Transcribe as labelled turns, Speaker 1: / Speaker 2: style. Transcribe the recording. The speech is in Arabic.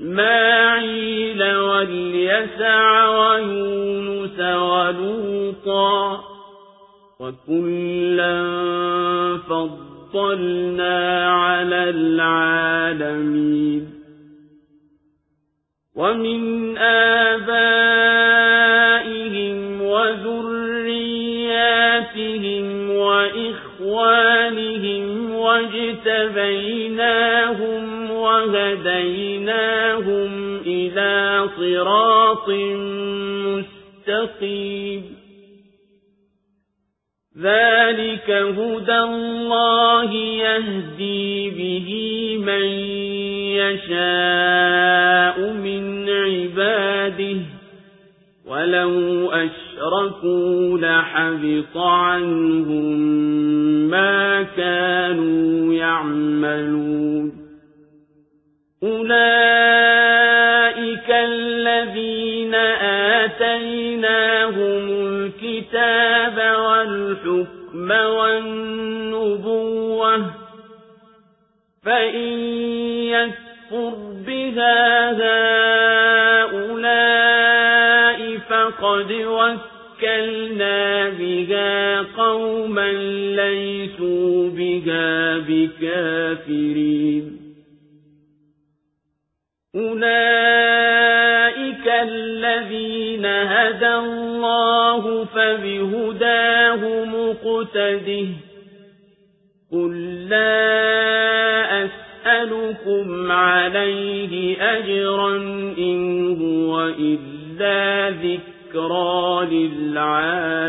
Speaker 1: وإسماعيل واليسع ويونس ولوطا وكلا فضلنا على العالمين ومن آبائهم وذرياتهم وإخوانهم واجتبيناهم وهديناهم إلى صراط مستقيم. ذلك هدى الله يهدي به من يشاء من عباده. ولو أشركوا لحبط عنهم كانوا يعملون. أولئك الذين آتيناهم الكتاب والحكم والنبوة فإن يكفر بها هؤلاء فقد وكلنا بها قوما ليسوا بها بكافرين أولئك الذين هدى الله فبهداه مقتده قل لا أسألكم عليه أجرا إن هو إلا ذكرى للعالمين